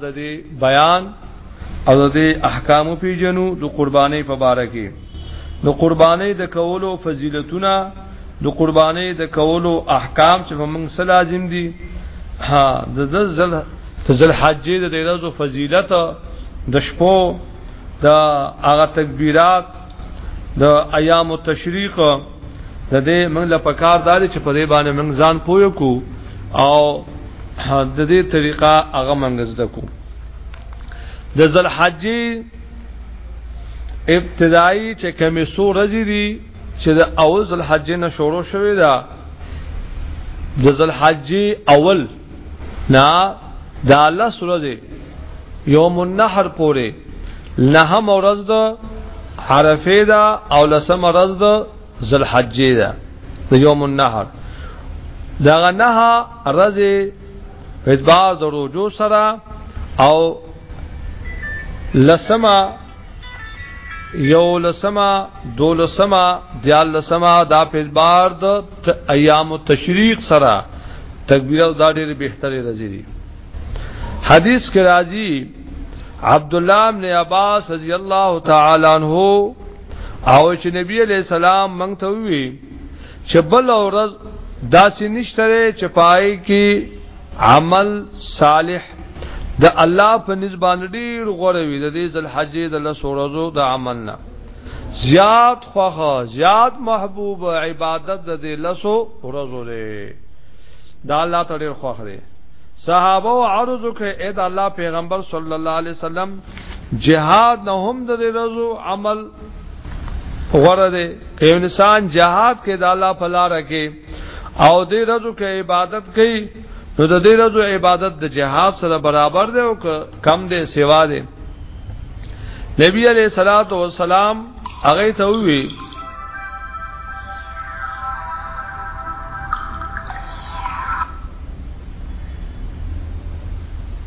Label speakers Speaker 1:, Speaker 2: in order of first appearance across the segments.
Speaker 1: د دې بیان او د دې احکام پیجنو د قرباني په باره کې د قرباني د کولو فضیلتونه د قرباني د کولو احکام چې په موږ سره لازم دي ها د ذل ذل حج د دې ورځو فضیلت د شپو د هغه تکبیرات د ایام التشریق د دې موږ له پکار دار چې په دې باندې موږ ځان پویو کو او د دې طریقه هغه موږ زده کو د ذل حج ابتدایي چې کمی سو رځي دي چې د اول ذل حج نه شروع شوې ده د ذل حج اول نا دا لس ورځې یوم النحر پورې لهم ورځ د عرفه دا او لسم ورځ د ذوالحجې دا د یوم النحر دا نه ورځ ادبار د روجو سره او لسما یو لسما دو لسما دیال لسما دا په ادبار د ایام التشریق سره تکبیره دا ډېر بهتري راځي دي حدیث کې راځي عبد الله بن عباس رضی الله تعالی عنہ او چې نبی علیہ السلام مونږ ته وی چې بل اورز داسې نشته چې پای کې عمل صالح د الله په نسبت ډیر غوړوي د دې ذل حج د لسورزو د عملنا زیات خوخ زیاد محبوب عبادت د دې لسو ورځو دی دا الله ته ډیر خوخ دی صحابه او عرض وکړه اې دا الله پیغمبر صلی الله علیه وسلم جهاد نه هم د دې ورځو عمل غره دی که انسان جهاد کې د الله په لار کې او دې ورځو کې عبادت کوي نو د دې ورځو عبادت د جهاد سره برابر دی او کم دی سیوا دی نبی علیہ الصلات والسلام هغه ته وی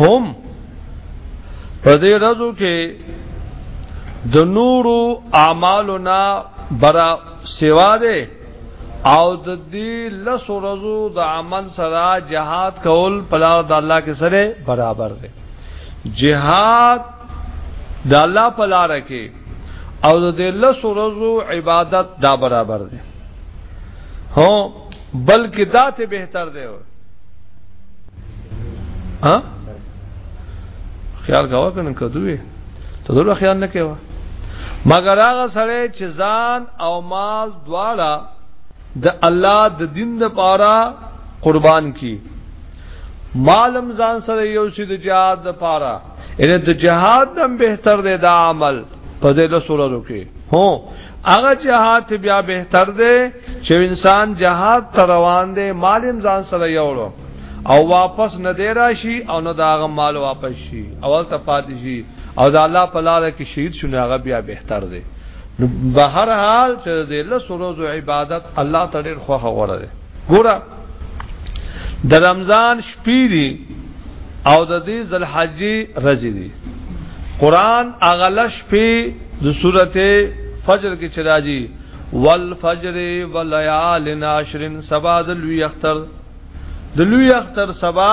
Speaker 1: هم په دې ورځو کې د نورو اعمالنا برا سوا ده او د دې لس ورځو د عمل سره جهاد کول په لار د الله کې سره برابر ده جهاد د الله په لار کې او د دې لس ورځو عبادت دا برابر ده هو بلکې دا ته بهتر دی ها خیال کاوه کنه کدوې ته دغه خیال نه کیوه مگر هغه سره چې ځان او مال دواړه د الله د دین لپاره قربان کی مالم ځان سره یو شي د جهاد لپاره ان د جهاد نم بهتر دی دا عمل په دې له سورو کې هو هغه جهاد بیا بهتر دی چې انسان جهاد ته روان دی مالم ځان سره یوړو او واپس نه دی راشي او نه داغه مال واپس شي اول ته پاتې شي او د الله په لار کې شهید شونه هغه بیا بهتر دی بهر حال چې د لسو روزو عبادت الله تعالی خو غوړه ګوره د رمضان شپې دي او د دې ذلحجې ورځې دي قران اغلش په د سورته فجر کې چراجي والفجر وليال عشر سبا د لوی اختر د لوی اختر سبا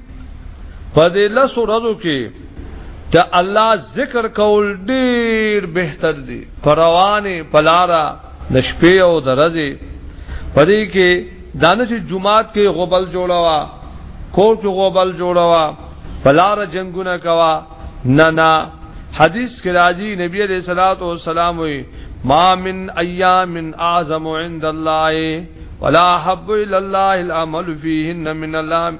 Speaker 1: په دې لس ورځو کې د الله ذکر کول ډیر بهتر دی پروانه پلارا د شپې او د ورځې په دې کې دانه چې جمعات کې غوبل جوړوا کور کې غوبل جوړوا پلارا جنگونه کوا نه نه حدیث کې راځي نبی عليه الصلاه والسلام وي ما من ايام اعظم عند الله ولا حب الى الله العمل فيهن من الله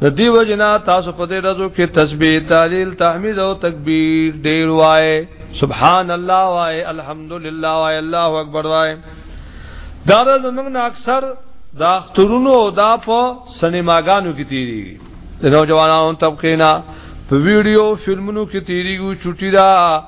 Speaker 1: د دې وجنا تاسو په دې ورځو کې تسبیح تعلیل تحمید او تکبیر ډیر وای سبحان الله وای الحمدلله وای الله اکبر وای دا ورځ موږ نه اکثر دا اخترونو او دا په سینماګانو کې تیری د نوجوانانو طبقه نه په ویډیو فلمونو کې تیریږي چټی دا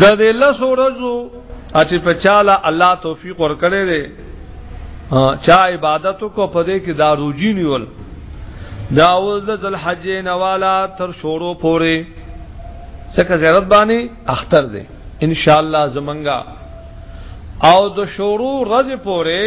Speaker 1: د دې لس ورځو چې په چاله الله توفیق ورکړي دي چا عبادت کو پدې کې دا روجی نیول دا اول د ذل حج نوالا تر شورو پوري څکه زیارت باندې اختر دي ان شاء الله زمنګا او د شورو رز پوري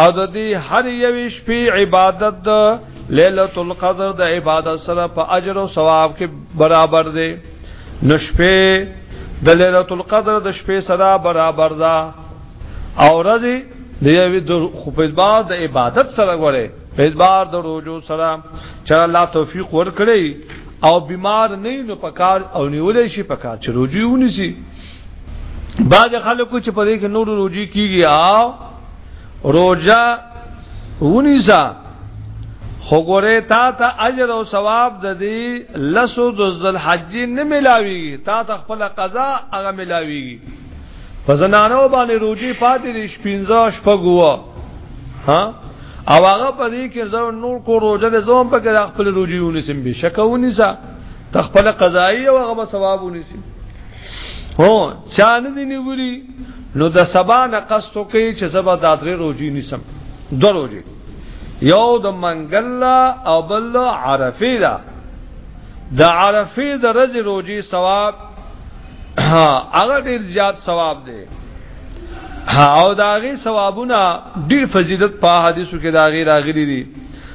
Speaker 1: او د دې هر یوې شپې عبادت د ليله القدر د عبادت سره په اجر او ثواب کې برابر دی نو شپې د ليله القدر د شپې سره برابر ده او ورځې د یوې د خپلبار د عبادت سره غوړي پېدبار د روزو سره چې الله توفیق ورکړي او بیمار نه نو پکار او نیولې شي پکار چې روزي ونیسي بعض خلکو چې په دې کې نور روجي کیږي او روجا ونیسا خو ګوره تا ته اجر او ثواب د دې لسو د ذلحج نه ملاوي تا ته خپل قضا هغه ملاوي په زنانو باندې روجي پاتې دي شپینځه شپګوا ها او هغه په دې کې زو نور کو روزه د زوم په کې خپل روجي ونیسم به شکونه سا تخپل قضایي او هغه ثواب ونیسم هو چا نه دی نیولی نو د سبا نه قصد کوي چې زبا د درې روزي نیسم دوه روزي یو د منګل او بل عرفه دا د عرفه د رز روزي ثواب هغه ډیر زیات ثواب دی او داغي ثوابونه ډیر فضیلت په حدیثو کې داغي راغلي دي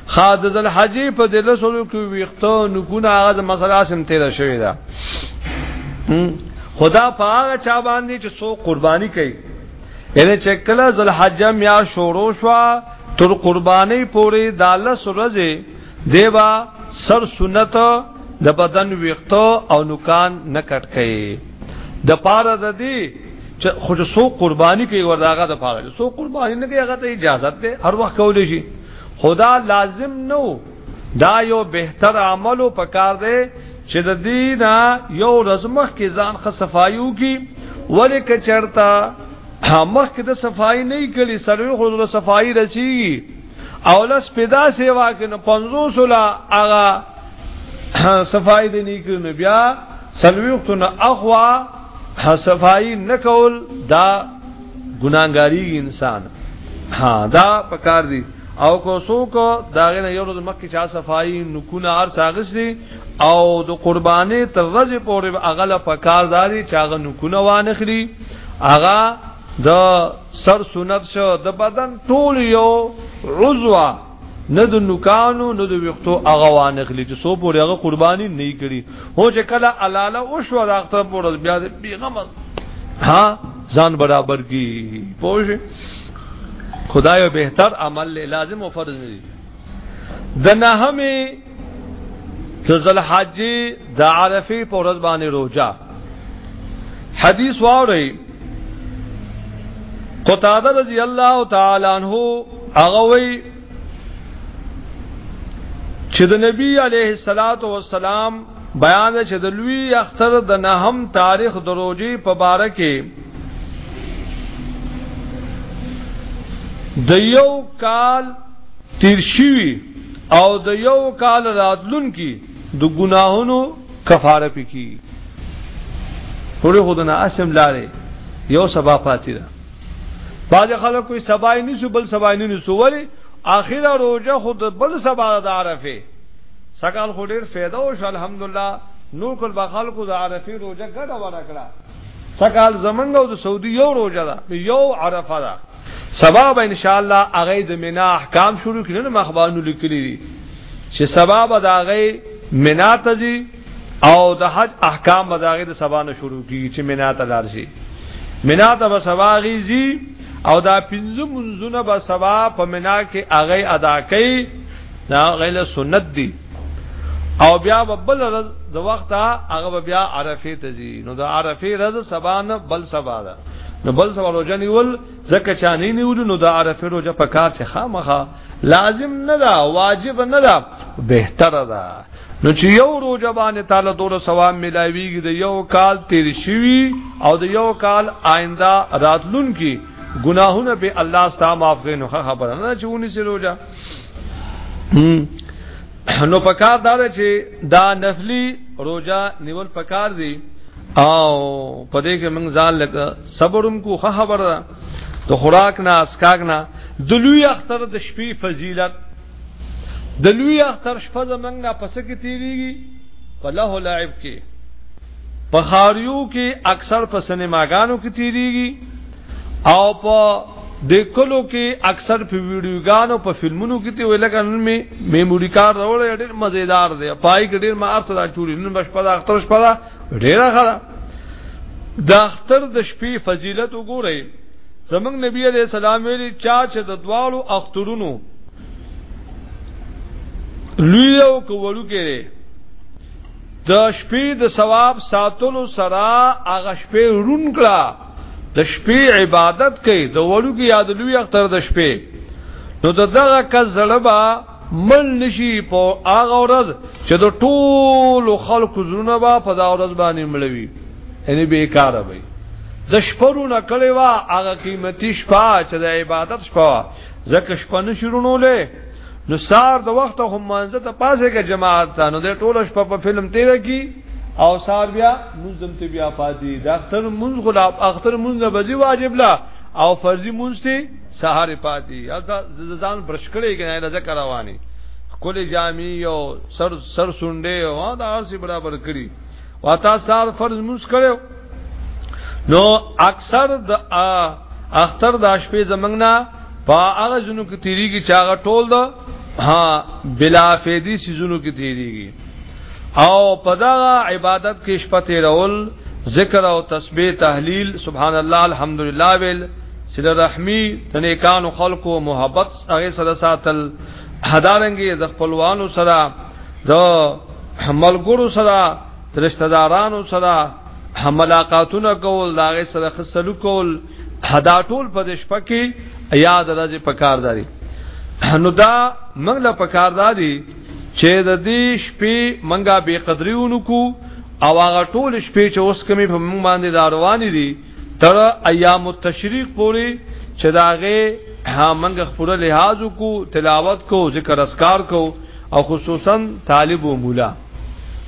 Speaker 1: خاص د الحجې په دله سره کې ویختو نکونه هغه مسله سم تیر شوی دا خدا په هغه چا باندې چې سو قرباني کوي یعنی چې کله ذوالحجه میا شورو شوا تر قرباني پورې د الله سرزه دیوا سر سنت د بدن ویختو او نکان نه کټ کوي د پاره د دې چې خو سو قرباني کوي ورغه د پاره سو قرباني نه کوي هغه ته اجازه ده هر وخت کولې شي خدا لازم نو دا یو بهتر عمل په کار دی چې د دینه یو رزمخ کې ځان خ صفایو کی ولې کچرتا مخ کې د صفای نه کړي سره خو د صفای رسی او لس پیدا سیوا کې نو 500 لا اغا صفای دې نه کړي بیا سلوخت نه اخوا صفای نکول دا ګناګاری انسان ها دا پکار دی او کو سو کو داغه نه یو د مخ کې چا صفائی نکونه ار ساغس دی او د قربانې تر ورځې پورې اغله پکار داري چاغه نکونه وانه خلی اغا د سر سنت شو د بدن ټول یو عضوا نه د نوکانو نه د وختو هغه وانخلی چې سو پورې هغه قرباني نه کړي هو چې کله الاله او شو د اختر پورې بیا د بیغم ها ځان برابر کی پوه خدای بهتر عمل لازم او فرض دی د نهمه ذل حج د عرفه په ورځ باندې روزه حدیث واوري قتاده رضی الله تعالی عنہ هغه وی چې د نبی علیه الصلاۃ والسلام بیان چې د لوی اختر د نهم تاریخ دروجي په باره کې د یو کال تیر شوی او د یو کال راتلون کی د ګناهونو کفاره پکې ټول خدانه اسم لاره یو سبا پاتې ده باج خلک کوئی سبا نه سو بل سبا نه سو ولی اخیره روزه خود بل سبا د عرفه سکال خو ډیر فایده او شو الحمدلله نور کل بخال کو د عرفه روزه ګډه ورکړه سکال زمنګ او د سعودي یو روزه ده یو عرفه ده سبا به ان شاء الله هغه د مینا احکام شروع کړي نو مخبانو لیکلي دي چې سبا به دا هغه مینا ته ځي او د حج احکام به دا هغه د سبا نه شروع کیږي چې مینا ته لار شي مینا ته به سبا غیزي او دا پنځه منځونه به سبا په مینا کې هغه ادا کوي دا غیله سنت دي او بیا بل رز د وخت هغه بیا عرفه ته ځي نو د عرفه رز سبا نه بل سبا ده نو بل سبا روزه نیول ځکه چا نه نیول نو د عرفه روزه په کار چې خامخه لازم نه ده واجب نه ده بهتره ده نو چې یو روزه باندې تعالی دوره ثواب ملایويږي د یو کال تیر شوی او د یو کال آینده راتلون کی ګناهونه به الله ستاسو معاف کړي نو خبره نه چې ونی سي روزه نو پکار دا چې دا نفلی روزه نیول پکار دی او په دې کې موږ ځان لکه صبرم کو خبر ده د خوراک نه اسکاګ نه د لوی اختر د شپې فضیلت د لوی اختر شپه زمنګ نه پس کې تیریږي په له لعب کې په خاریو کې اکثر په سینماګانو کې تیریږي او په د کلو کې اکثر په ویډیوګانو په فلمونو کې ته ولګا نن می میموري کار راوړل ډېر مزیدار دی پای کې ډېر ما ارسه دا چوری نن بش په دا اختر شپه دا ډېر غلا د اختر د شپې فضیلت وګورئ زمنګ نبی علیہ السلام ویلي چا چې د دوالو اخترونو لوی او کوړو کې د شپې د ثواب ساتلو سره هغه شپې رون کړه د شپې عبادت کوي د وړو کې یاد لوی اختر د شپې نو د دغه کس زړه به مل نشي په هغه ورځ چې د ټولو خلکو زړونه به په دا ورځ باندې ملوي یعنی بیکاره وي د شپرو نه کړي وا هغه قیمتي شپه چې د عبادت شپه ځکه شپه نشرونولې نو سار د وخت هم مانزه ته پاسه کې جماعت ته نو د ټولو شپه په فلم تیر کی او سار بیا منظم ته بیا پاتې د اختر منځ غلا اختر منځ بځي واجب لا او فرضي منځ ته سحر پاتې دا ځان برشکړې کې نه ذکر رواني کلی جامع او سر سر سنډه او دا ارسي برابر کړی واتا سار فرض منځ کړو نو اکثر د اختر د شپې زمنګ نه په هغه جنو کې تیریږي چې هغه ټول ده ها بلا فیدی سيزونو کې تیریږي او په دا عبادت کې شپه تیرول ذکر او تسبیح تحلیل سبحان الله الحمدلله ویل سید رحمی تنیکان خلقو محبت هغه سره ساتل هدارنګي د خپلوانو سره د ملګرو سره رشتہ دارانو سره ملاقاتونه کول دا غي سره خصلو کول حدا ټول په دې شپه کې یاد راځي په کارداري نو دا موږ له په کارداري چې د دې شپې منګه به قدرېونو کو او هغه ټول شپې چې اوس کمی په موږ باندې دا روان دي تر ایام التشریق پورې چې داغه منګ خپل لحاظ کو تلاوت کو ذکر اسکار کو او خصوصا طالب و مولا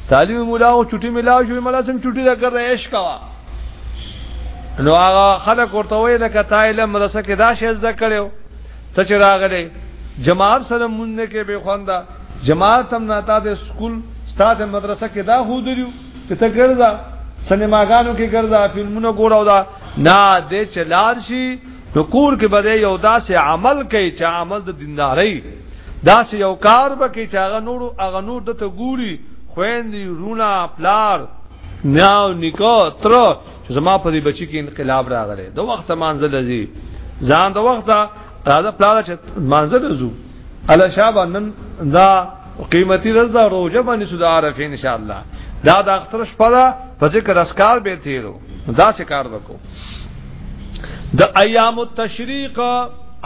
Speaker 1: تعلیم مولا او چټي ملاو شو ملا سم چټي دا کړ عشق وا نو هغه خلک ورته وای لکه تا علم مدرسه کې دا شی زده کړو ته چې راغلې جماعت سره مونږ نه کې به خواندا جماعت هم نه تا د سکول ستاسو مدرسه کې دا خو دریو چې ته ګرځا سنماګانو کې ګرځا فلمونو ګوراو دا نه دې چلار شي نو کور کې به یو داسې عمل کوي چې عمل د دینداري داسې یو کار به کوي چې هغه نور هغه نور د ته ګوري خويندې رونه پلار نیاو نکو تر چې زما په دې بچی کې انقلاب راغلی د وخت منزل زی ځان د وخت راځه پلار چې منزل زو الا شابه نن دا قیمتي رضا روزه باندې سود عارف ان شاء الله دا د اختر شپه ده په ذکر اسکار به تیرو دا څه کار وکړو د ایام التشریق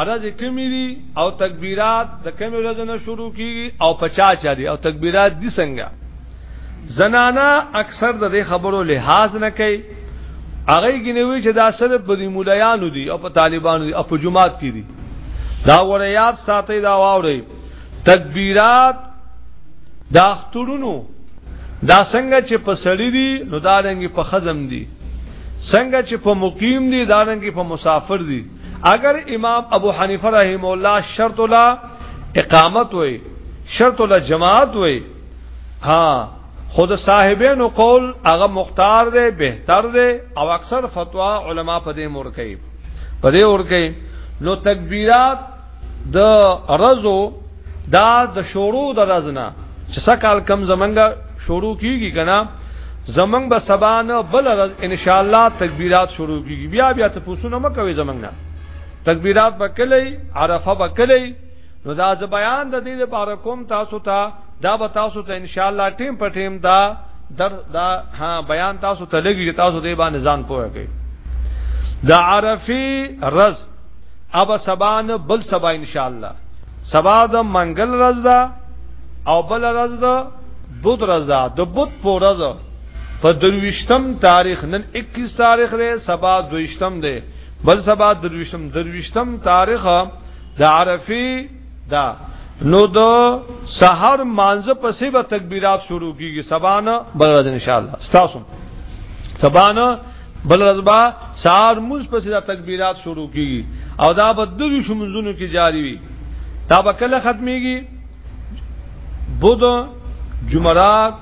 Speaker 1: ارز کمی دی او تکبیرات د کمی ورځ نه شروع کیږي او پچا چا دی او تکبیرات دی څنګه زنانا اکثر د دې خبرو لحاظ نه کوي هغه ګنوي چې دا صرف په دې مولایانو دي او په طالبانو دي او په جماعت کې دي دا وریات ساتي دا واوري تکبیرات دا اخترونو دا څنګه چې په سړی دي نو دا رنګي په خزم دي څنګه چې په مقیم دي دا رنګي په مسافر دي اگر امام ابو حنیفه رحم الله شرط لا اقامت وي شرط لا جماعت وي ها خود صاحبینو قول هغه مختار دی بهتر دی او اکثر فتوا علما په دې مور کوي په دې اور کوي نو تکبیرات د رزو دا د شورو د رزنا چې سکال کم زمنګا شروع کیږي کنه زمنګ به سبانه بل رز ان شاء الله تکبیرات شروع کیږي بیا بیا ته پوښتنه مکوي زمنګ نه تکبیرات بکلی عرفه بکلی نو دا ز بیان د دې لپاره کوم تاسو ته دا به تاسو ته ان شاء الله ټیم په ټیم دا در دا ها بیان تاسو ته لګي تاسو دې باندې ځان پوهه کوي د عرفي رز اب سبا نه بل سبا ان شاء الله سبا د منګل ورځ ده او بل ورځ ده بود ورځ ده د بود په ورځ په درويشتم تاریخ نن 21 تاریخ دی سبا دویشتم دی بل سبا درويشتم درويشتم تاریخ د عرفي دا نو د سحر مانځ پسې به تکبیرات شروع کیږي سبا نه بل ورځ ان شاء الله تاسو سبا نه بل رضبا سار موز پس دا تکبیرات شروع کی او دا به دوی شمزونو کی جاری وی دا به کله ختمیږي بود جمعرات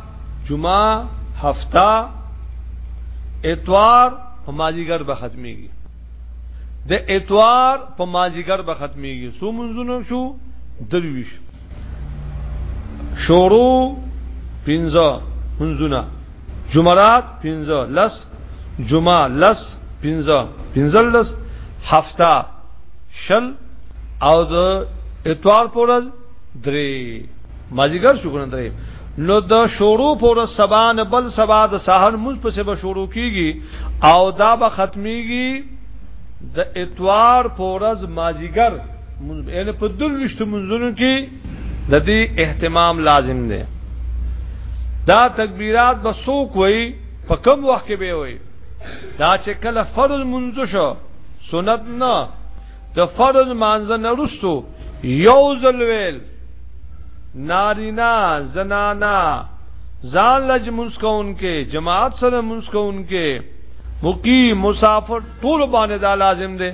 Speaker 1: جمعه هفته اتوار په ماجیګر به ختمیږي د اتوار په ماجیګر به ختمیږي سو منځونو شو درویش شورو پینځه منځونه جمعرات پنځه لس جمعه لس پنځه پنځل لس هفته شل او د اتوار پورز درې مازیګر شو کنه درې نو د شورو پر سبان بل سبا د سحر مز په سبا شروع کیږي او دا به ختميږي د اتوار پورز مازیګر مونږ یعنی په دروشت منځونو کې د دې اهتمام لازم دی دا تکبیرات به څوک وای په کم وخت کې به وای دا چې کله فرض منځ شو سنت نه د فرض مانځ نه رسو یو ځل ویل نارینا زنانا ځان لج مسکون کې جماعت سره مسکون کې مقیم مسافر ټول باندې دا لازم دی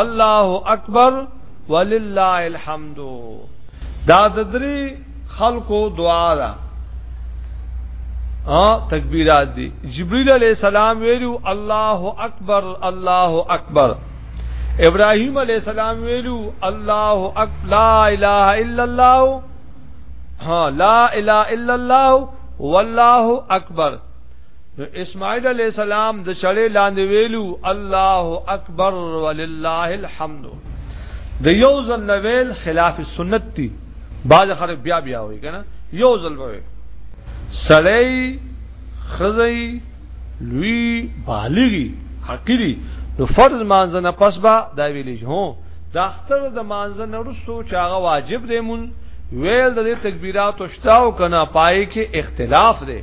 Speaker 1: الله اکبر ولله الحمد دا د درې خلقو دعا ده ا تکبیرات دي جبريل عليه السلام ویلو الله اکبر الله اکبر ابراهيم عليه السلام ویلو الله اک لا اله الا الله ها لا اله الا الله والله اکبر نو اسماعیل علیہ السلام د چړې لاندې ویلو الله اکبر ولله الحمد د یو ځل نویل خلاف سنت دی باز خر بیا بیا وی کنه یو ځل وی سړی خزی لوی بالغی عقلی نو فرض مانځنه پس با دا ویلی هو د اختر د مانځنه رسو چاغه واجب دی مون ویل د تکبیرات او شتاو کنه پای کې اختلاف دی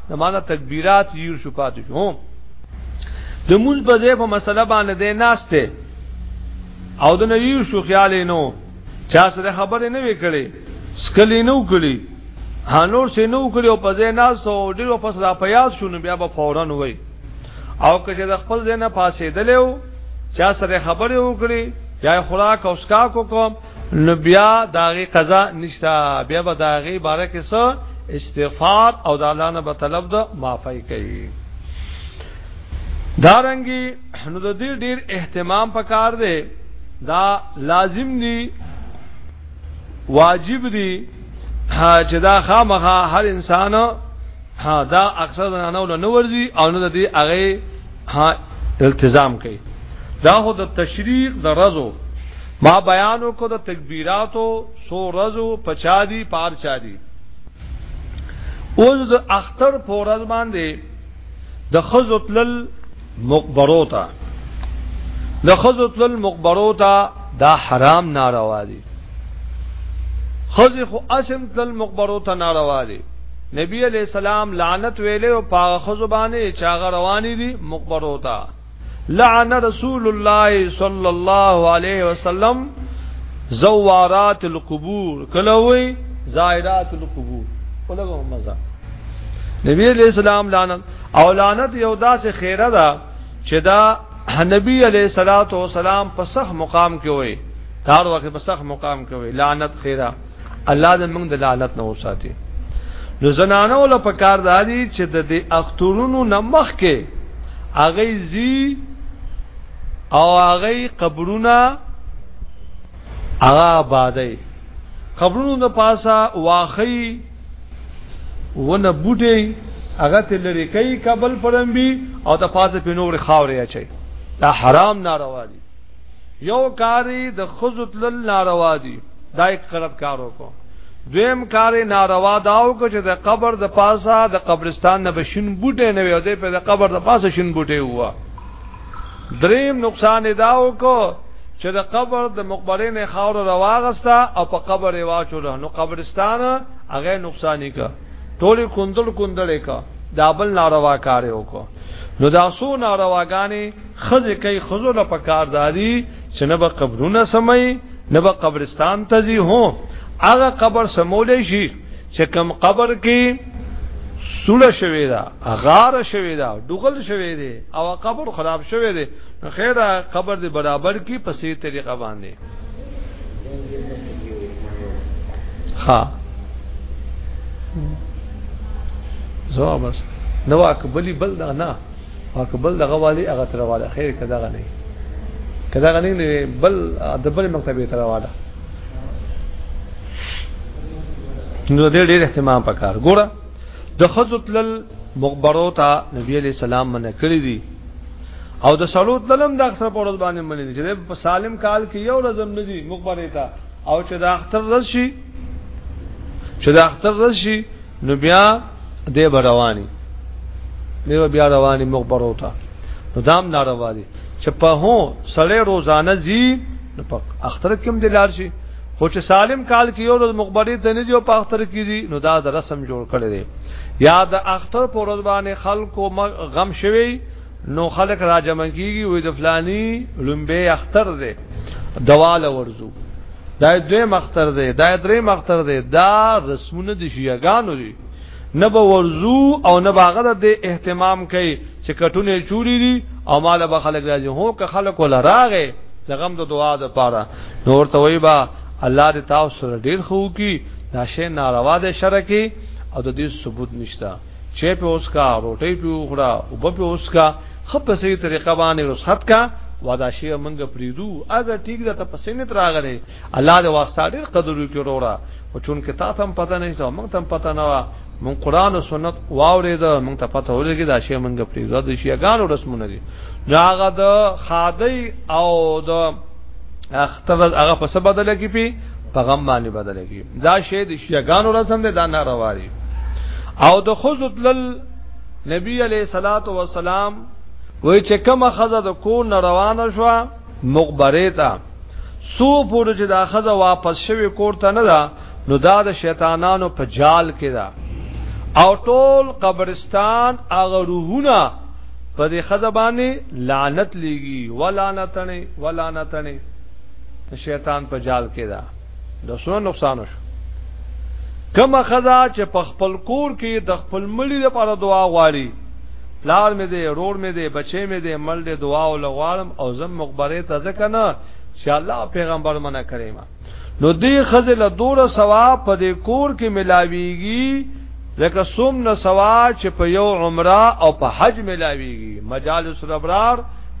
Speaker 1: د معنا تکبیرات یو شو پاتې شو د مونږ په ځای په مسله باندې ده ناشته او د نوی شو خیال نو چا سره خبرې نه وکړي سکلی نو کړي هانور سه نو کړي او په ځای ناس او ډیر پس را پیاز شونه بیا به فورا وای او که د خپل ځای نه پاسې دلو چا سره خبرې وکړي یا خوراک او سکا کو کوم نو بیا داغه قضا نشتا بیا به داغه باره کې سو استغفار او د الله نه به طلب د معافی کوي دارنګي نو د دې ډیر اهتمام پکار دی دا لازم دی واجب دی چې دا خامخا هر انسان دا اکثر نه ول نو ورزي او نه د دې هغه التزام کوي دا هو د تشریق د رزو ما بیان وکړو د تکبیراتو سو رزو پچا دی پار چا دی اوز د اختر پورز باندې د خزوتل مقبرو ته د خزوتل مقبرو ته دا حرام ناروا دي خزي خو اسم تل مقبرو ته ناروا دي نبی علیہ السلام لعنت ویلې او پاغه خزبانه چاغه رواني دي مقبرو ته لعن رسول الله صلی الله علیه وسلم زوارات القبور کلووی زائرات القبور ولګو مزه نبی علیہ السلام لعنت او لعنت یو داسې خیره ده چې دا نبی علیہ الصلوۃ والسلام په صح مقام کې وي تار وخت په صح مقام کې وي لعنت خیره الله دې موږ د لعنت نه وساتي نو زنانو له پکار دادي چې د دې اخترونو نمخ کې اغه زی او اغه قبرونه اغه آبادې قبرونو د پاسه واخی ونه بوټي هغه ته لری کوي کابل پرمبي او د پاسه په نور خاورې اچي دا حرام ناروا دي یو کاری د خزو تلل ناروا دي دا یک غلط کار وکړو دویم کاری ناروا داو کو چې د قبر د پاسه د قبرستان نه بشین بوټي نه وي او د په د قبر د پاسه شین بوټي هوا دریم نقصان داو کو چې د قبر د مقبره نه خاور رواغستا او په قبر واچو نو قبرستان هغه نقصان کا ټول کندل کندل کا دا بل ناروا کار وکړو نو دا سو نارواګانی خزه کوي خزو له پکار دادی چې نه به قبرونه سمي نه به قبرستان ته ځي هو هغه قبر سمولې شي چې کم قبر کې سوله شوی دا غار شوی دا ډغل شوی دی او قبر خراب شوی دی خیره قبر دی برابر کی په سي طریقه باندې ها زوا بس نو اکبلی بل دغه نه اکبل دغه والی هغه تر والی خیر کدا غنی کدا غنی نه بل د بل مکتبه تر والی نو دې ډېر اهتمام پکار ګوره د خزو تل مغبرو ته نبی علی سلام منع کړی دي او د سلوت دلم د اختر پر ورځ باندې منی چې په سالم کال کې یو ورځ هم ندی مخبره تا او چې د اختر ورځ شي چې د اختر ورځ شي نو بیا دې برواني دیو بیا رواني مخبر وتا نو دام ناروا دي چې په هو سړی روزانه زی نو په اختر کې هم دلار شي خو چې سالم کال کې یو ورځ مخبري د نه جو په اختر کې دي نو دا د رسم جوړ کړي دي یا د اختر پر ورځ باندې خلکو غم شوي نو خلک را جمع کیږي وې د فلانی لومبه اختر دی دواله ورزو دا دوی مختر دی دا درې مختر دی دا رسمونه د شیعاګانو دي نه به ورزو او نه باغه د اهتمام کوي چې کټونه چوری دي او مال به خلک راځي هو که خلک ولا راغې د غم د دعا د پاره نور ته وای با الله دې تاسو سره ډیر خو کی دا شی ناروا ده شرکی او د دې ثبوت نشته چای په اوسکا روټي په وخړه او په په اوسکا خپ په صحیح طریقه باندې رسحت کا وادا شی منګه پریدو اګه ټیک ده ته پسې نه تراغله الله دې واسطه ډیر قدر وکړي وروره او چون کې تا ته پته نه سو موږ ته پته نه و مون قران او سنت واورې ده موږ ته پته ولګي دا شی منګه پریدو د شیګانو رسمونه دي ناغه د خادی او د اختر هغه په څه بدل کی په غم باندې بدل کی دا شی د شیګانو رسم ده دا ناروا دي او د خزو تلل نبی علیہ الصلات والسلام وای چې کومه خزه د کور نه روانه شو مغبره ته سو پورې چې دا خزه واپس شوی کور ته نه ده نو دا د شیطانانو په جال کې ده او ټول قبرستان هغه روحونه په دې خزه باندې لعنت لګي ولعنتنه ولعنتنه شیطان په جال کې ده د سونه نقصان شو کما خزا چې په خپل کور کې د خپل ملي لپاره دعا غواړي پلار مې دې رور مې دې بچې مې دې مل دې دعا او لغوالم او زم مقبره ته ځکه نه چې الله پیغمبر منع کړی ما نو دې خزل دور ثواب په دې کور کې ملاويږي لکه سوم نه سوا چې په یو عمره او په حج ملاویږي مجالس الابرار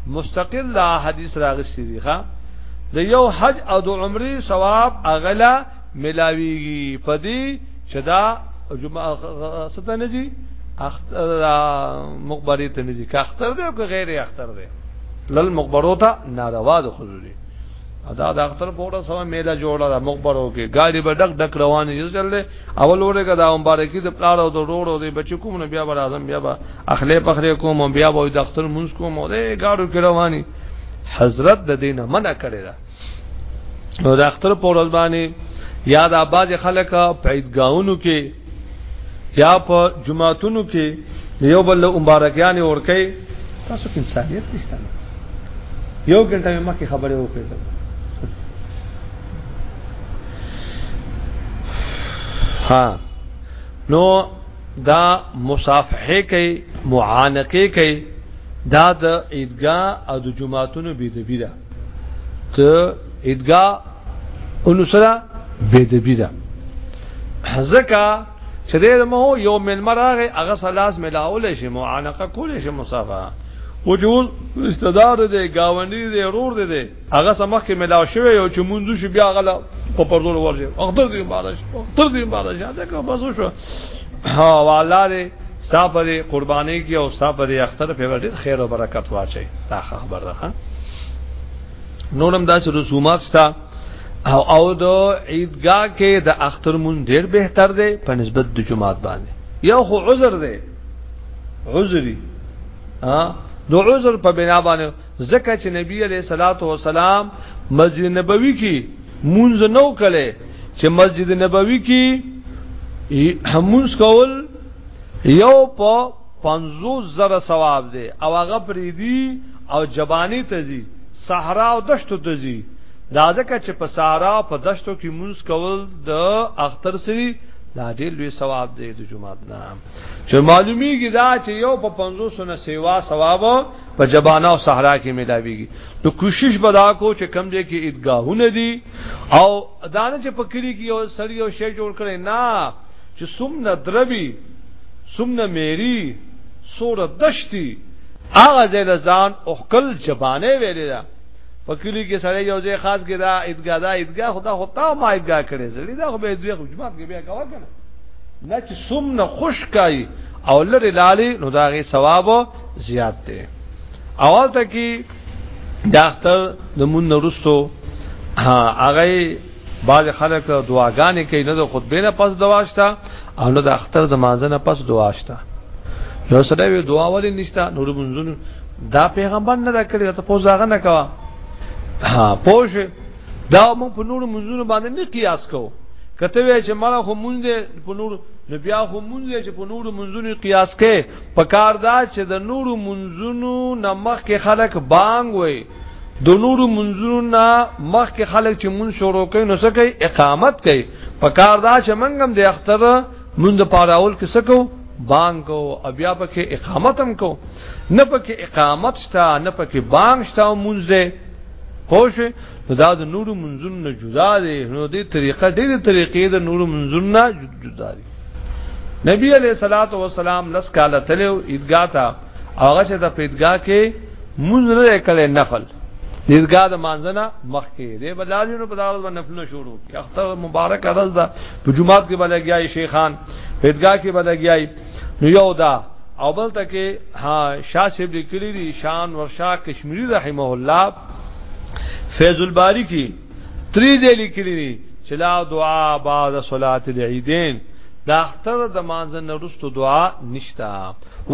Speaker 1: مستقل دا حدیث راغستی دی ښا د یو حج او د عمره ثواب اغلا ملاویږي په دې چې دا جمعه ستنه جی اختر مقبره ته نه جی که اختر دی او که غیر اختر دی لل مقبره ته ناروا د خزو ادا د اختر په ورځ سم میله جوړه ده مخبرو کې ګاډي به ډک ډک روان یو چل دی اول ورګه دا مبارکي د پلار او د روړو د بچی کوم نو بیا بر اعظم بیا به اخلې پخره کوم بیا به د اختر مونږ کوم او د ګاډو کې رواني حضرت د دینه منع کړی دا نو د اختر په ورځ باندې یاد آباد خلک په عیدګاونو کې یا په جمعاتونو کې یو بل مبارکیان ورکي تاسو کې انسانیت نشته یو ګنټه ما کې خبره وکړه ها نو دا مصافحه کوي معانقه کوي دا د عیدګاه او د جمعاتونو بيدبی ده ته ادګا انسرا بيدبی ده ځکه چې د مو یو ملمر هغه هغه سلاس ملاول شي معانقه کول شي مصافه وجود استدار دې گاونډي دې رور دې هغه سمخ کې ملاو شوی او چې مونږ شو بیا غلا په پردول ورځي اختر دې مبارک اختر دې مبارک دا کوم بازو شو او الله دې صاحب دې قرباني کې او صاحب دې اختر په ډېر خیر او برکت واچي دا خبر ده نورم داسې رسومات ستا او او د عیدګاه کې د اختر مون ډېر بهتر دی په نسبت د جمعات باندې یو خو عذر دی عذری ها د عذر په بنا باندې ځکه چې نبی علیہ الصلوۃ والسلام مسجد نبوي کې مونږ نو کله چې مسجد نبوي کې همونس کول یو په 50 زره ثواب دی او هغه پرې دی او جبانی تزي صحرا او دشتو تزي دا ځکه چې په صحرا او په دشتو کې مونږ کول د اختر سری دا ډېر لوی ثواب دی د جمعه نام چې معلومیږي دا چې یو په 500 سیوا ثواب په جبانه او صحرا کې ملاويږي نو کوشش بدا کو چې کم دې کې ادګاهونه دي او دانه چې پکړي کې او سړی او شی جوړ کړي نه چې سمنه دربي سمنه مېری سوره دشتي هغه ځلزان او خپل جبانه ویلې ده پکړي کې سړی یو ځای خاص کې دا ادګا دا ادګا خدا خدا ما ادګا کړي زړی دا خو به دوی خو جماعت کې بیا کاوه کنه نه چې سمنه خوش کای او لری لالی نو داغه ثواب زیات دی اول ته کې د اختر د مون نورستو هغه بعض خلک دعاګانې کوي نه د خطبه نه پس دعا شته او نه د اختر د مانځه نه پس دعا شته یو سره وی دعا ولې نشته نور منځونه دا پیغمبر نه دا کړی ته پوز هغه نه کوا ها پوش دا مون په نور منځونه باندې نه قیاس کوو کته وی چې مړه خو مونږ په نور نو بیا خو مونږ چې په نور منځونو قیاس کې پکار دا چې د نورو منځونو نه مخکې خلک بانګ وي د نورو منځونو نه مخکې خلک چې مون شروع کوي نو څه کوي اقامت کوي پکار دا چې منګم د اختر مون د پاراول کې څه کوو بانګ کو بیا پکې اقامت هم کو نه پکې اقامت شته نه پکې بانګ شته مونږ دې پوه نو دا د نورو منځونو جدا دی نو دې طریقه ډېرې طریقې د نورو منځونو جدا دی نبی علیہ الصلات والسلام لس کاله تلو عیدګاه ته هغه چې د پیدګاه کې مونږ نه کړي نفل عیدګاه د مانځنه مخ کې دی بلالینو په داوود باندې نفل شروع کی اختر مبارک ارز دا په جمعات کې بلګیای شیخان پیدګاه کې بلګیای نو یو دا او بل تکي ها شاه صاحب لیکلی دي شان ورشا کشمیری رحمه الله فیض الباری کی تری دې لیکلي دي چې لا دعا بعد صلات العیدین د اختر د مانځن نرستو دعا نشتا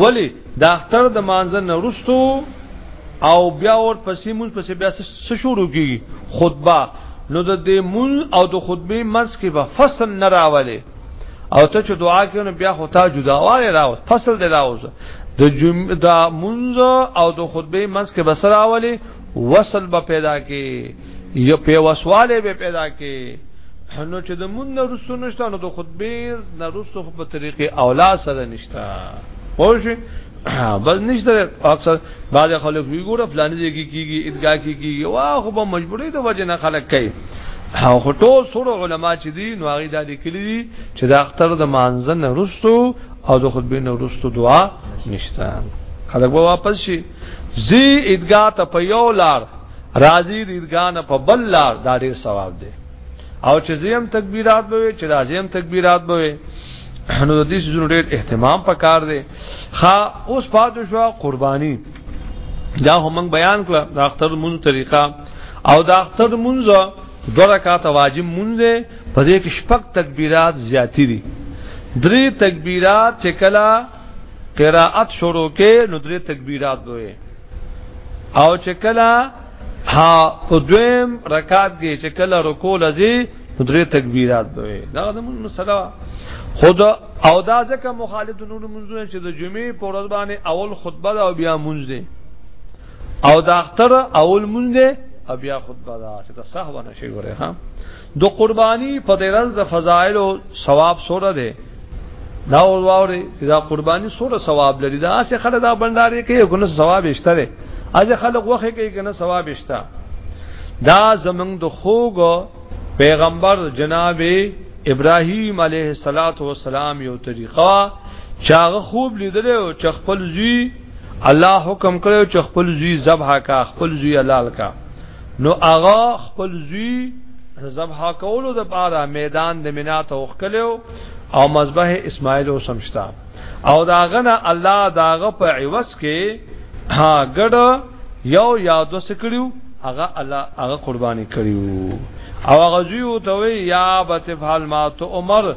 Speaker 1: ولی د اختر د مانځن نرستو او بیا ور پسې مون پسې بیا څه شروع کی خطبه نو د دې مون او د خطبه منځ کې به فصل نه راولي او ته چې دعا کوي نو بیا خو تا جدا واره راو فصل دی راو د جمعه د منځ او د خطبه منځ کې بسراولي وصل به پیدا کې یو په وسواله به پیدا کې نو چې د مون نه رسو نشته نو د خطبه نه رسو په طریقې اولا سره نشته پوه شئ بس نشته اکثر بعض خلک وی ګوره فلاني دي کیږي ادعا کیږي واه خو به مجبورې ته وجه نه خلک کوي او ټول سره علما چې دي نو هغه د لیکلي دي چې د اختر د مانزه نه رسو او د خطبه نه رسو دعا نشته خلک به واپس شي زی ادګا ته په یو لار راځي ریدګا نه په بل لار دا ډیر ثواب دی او چې زیم تکبیرات به چې راځیم تکبیرات به نو د دې سيزونو ډېر اهتمام پکار دی ها اوس پاتې شو قرباني دا هم بیان کړ د اختر مون طریقه او د اختر مونږ دوه رکعات واجب مونږ دی په دې کې شپږ تکبیرات زیاتی دي درې تکبیرات چې کله قراءت شروع کې نو درې تکبیرات دوی او چې کله ها په دویم رکعت کې چې کله رکوع لذي درې تکبیرات دوی دا زموږ مسله خود او دا ځکه مخالف نور منځونه چې د جمعې په ورځ باندې اول خطبه او بیا منځ دي او دا اختر اول منځ دي او بیا خطبه دا چې ته صحوه نشي ګوره ها دو قربانی په درز د فضائل او ثواب سره ده دا ورواوري چې دا قرباني سره ثواب لري دا اسه خلک دا بنداري کوي کنه ثواب شته لري اسه خلک وخه کوي کنه ثواب شته دا زمنګ د خوګ پیغمبر جناب ابراهيم عليه صلوات و سلام یو طریقه چاغه خوب لیدل او چ خپل زوی الله حکم کړو چ خپل زوی ذبح کا خپل زوی حلال کا نو هغه خپل زوی ذبح کولو د پاره میدان د مینا ته وکړو او مذبح اسماعیل او سمشتا او داغه نه الله داغه په عوض کې ها ګډ یو یا دو سکړیو هغه الله هغه قرباني کړیو او هغه زوی ته وی یا بتفال ما تو عمر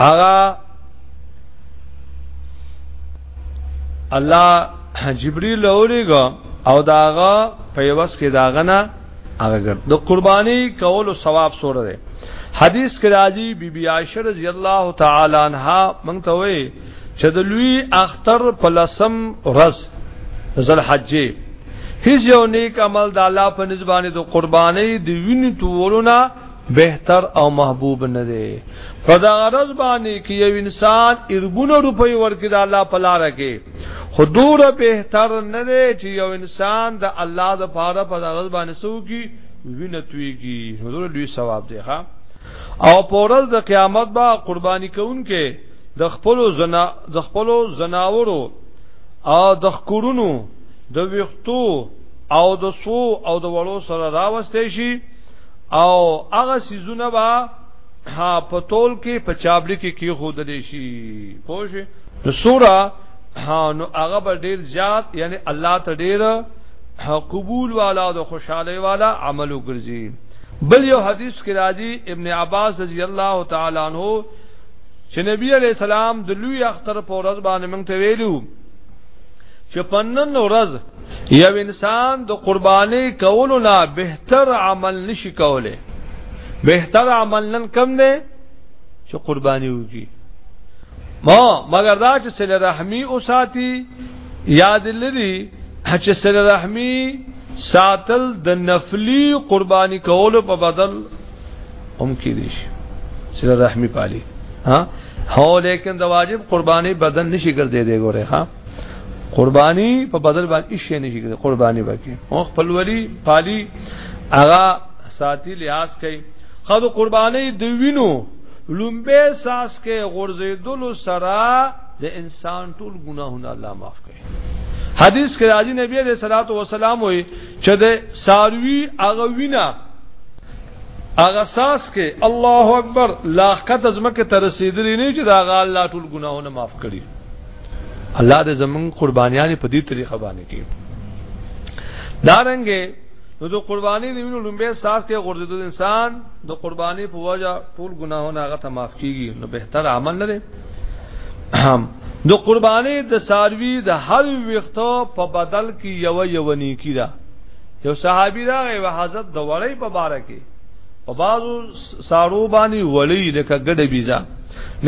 Speaker 1: اغا الله جبريل اوريګا او داغه په یوس کې داغه نه هغه د قرباني کولو ثواب سره ده حدیث کې راځي بی بی عائشه رضی الله تعالی عنها مونږ ته وایي چې د لوی اختر په لسم ورځ ذل حجې هیڅ یو نیک عمل د الله په نسبانه د قرباني د وینې تورونه بهتر او محبوب نه دی په دا غرض باندې کې یو انسان ارګونه روپۍ ورکړي د الله په لار کې حضور بهتر نه دی چې یو انسان د الله د پاره په دا غرض باندې سو کی وینه توی کی حضور لوی ثواب دی ها او پورز د قیامت با قربانی کوونکې د خپل زنا د خپل زناورو او د خکورونو د ویختو او د سو او د وړو سره راوستې شي او هغه سيزونه با ها په تول کې په چابلي کې کې خود دي شي پوه شي نو سوره نو هغه به ډیر زیات یعنی الله ته ډیر قبول والا او خوشاله والا عمل وګرځي بل یو حدیث کې راځي ابن عباس رضی الله تعالی عنہ چې نبی علی السلام د لوی اختر په ورځ باندې موږ ته ویلو چې پنن ورځ یو انسان د قرباني کولو نه بهتر عمل نشي کوله بهتر عمل نن کم دی چې قرباني وکي ما مگر دا چې سره رحمي او ساتي یاد لري چې سره رحمي ساتل د نفلی قرباني کولو په بدل هم کې دي سره رحمي پالي ها هو لیکن د واجب قرباني بدن نشي ګرځي دی ګوره ها قرباني په بدل باندې شي نه شي قرباني وکي او خپل ولی پالي هغه ساتي لحاظ کوي خو قرباني د وینو لومبه ساس کې غرزیدلو سره د انسان ټول ګناهونه الله معاف کوي حدیث کې راځي نبی عليه الصلاه والسلام وي چې د ساروي هغه وینا هغه ساس کې الله اکبر لاخت زمکه تر رسیدلی نه چې دا غال لا ټول ګناهونه معاف کړي الله دې زمون قربانيان په دې طریقه باندې کې دارنګې نو د قرباني د وینو لومبه ساس کې غردو انسان د قرباني په وجه ټول ګناهونه هغه ته معاف کیږي نو بهتر عمل نه دی د قرباني د ساروی د هر وختو په بدل کې یو یو نیکی ده یو صحابي راغی و حضرت د وړی په باره کې په بازو سارو باندې وړی لکه ګډه بيزا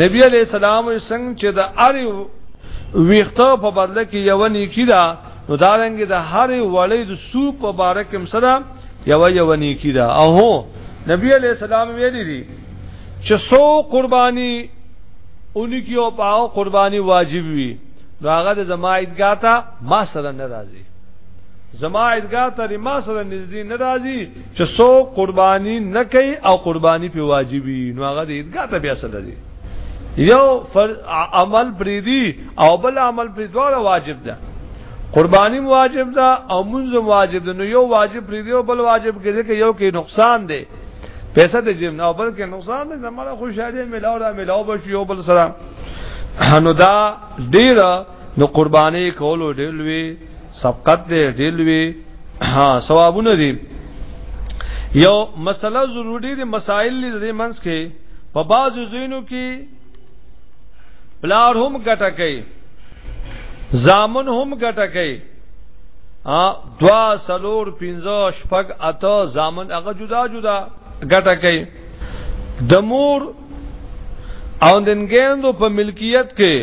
Speaker 1: نبی علیہ السلام څنګه چې د اری ویخته په بدله کې یو نیکی دا نو دا رنګ د هر وړې د سو په باره کې مسره یو یو نیکی دا او هو نبی علیہ السلام ویلی دی چې سو قربانی اونی کی او پاو قربانی واجب وی نو هغه د زما عیدګاه ته ما سره ناراضي زما عیدګاه ته ما سره نږدې ناراضي چې سو قرباني نه کوي او قرباني په واجبي نو هغه د عیدګاه ته بیا سره دی یو عمل پریدي او بل عمل پری دواړه واجب ده قرباني واجب ده او منځ واجب ده نو یو واجب پریدي او بل واجب کېږي کې یو کې نقصان ده پیسې د جیب نه بل کې نقصان ده زموږه خوشاله ملاو را ملاو بشي یو بل سره نو دا ډیره نو قرباني کولو ډېر لوی سبقت دې ډېر لوی ها ثوابونه دي یو مسله ضروری دي مسائل دې منځ کې په بعضو زینو کې پلار هم ګټه کوي زامن هم ګټه کوي ا دوا سلور پنځه شپږ اته زامن هغه جدا جدا ګټه کوي د مور او دنګیندو په ملکیت کې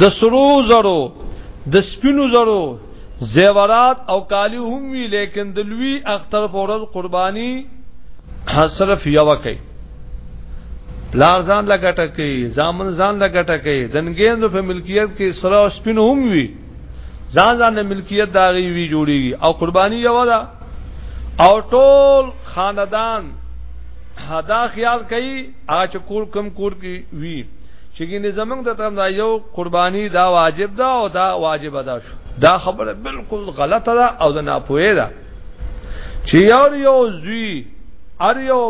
Speaker 1: د سرو زرو د سپینو زرو زیورات او کالی هم وی لیکن د لوی اختر په ورځ قرباني صرف یو کوي پلار ځان لګټه کوي ځامن ځان لګټه کوي دنګیندو په ملکیت کې سره او سپین هم وي ځان ځان د ملکیت دا غي وی جوړیږي او قرباني یو ده او ټول خاندان دا خیال کوي اچ کور کم کور کی وی چې ګینه زمنګ د تم دا یو قرباني دا واجب ده او دا واجب ادا شو دا خبره بالکل غلطه ده او دا ناپوهه ده چې یو یو زوی ار یو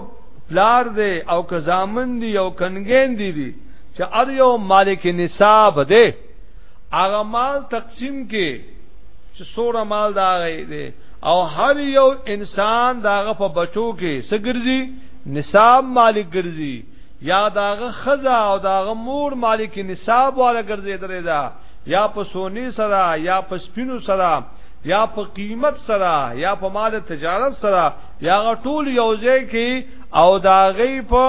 Speaker 1: پلار دی او کزامن دی او کنګین دی دی چې ار یو مالک نصاب دی هغه مال تقسیم کې چې سوره مال دا غي دی او هر یو انسان داغه په بچو کې سګرځي نصاب مالک ګرځي یا داغه خزا او داغه مور مالک نصاب والا ګرځیدلې ده یا په سونی سره یا په سپینو سره یا په قیمت سره یا په مال تجارت سره یا ټول یوځای کې او داغه په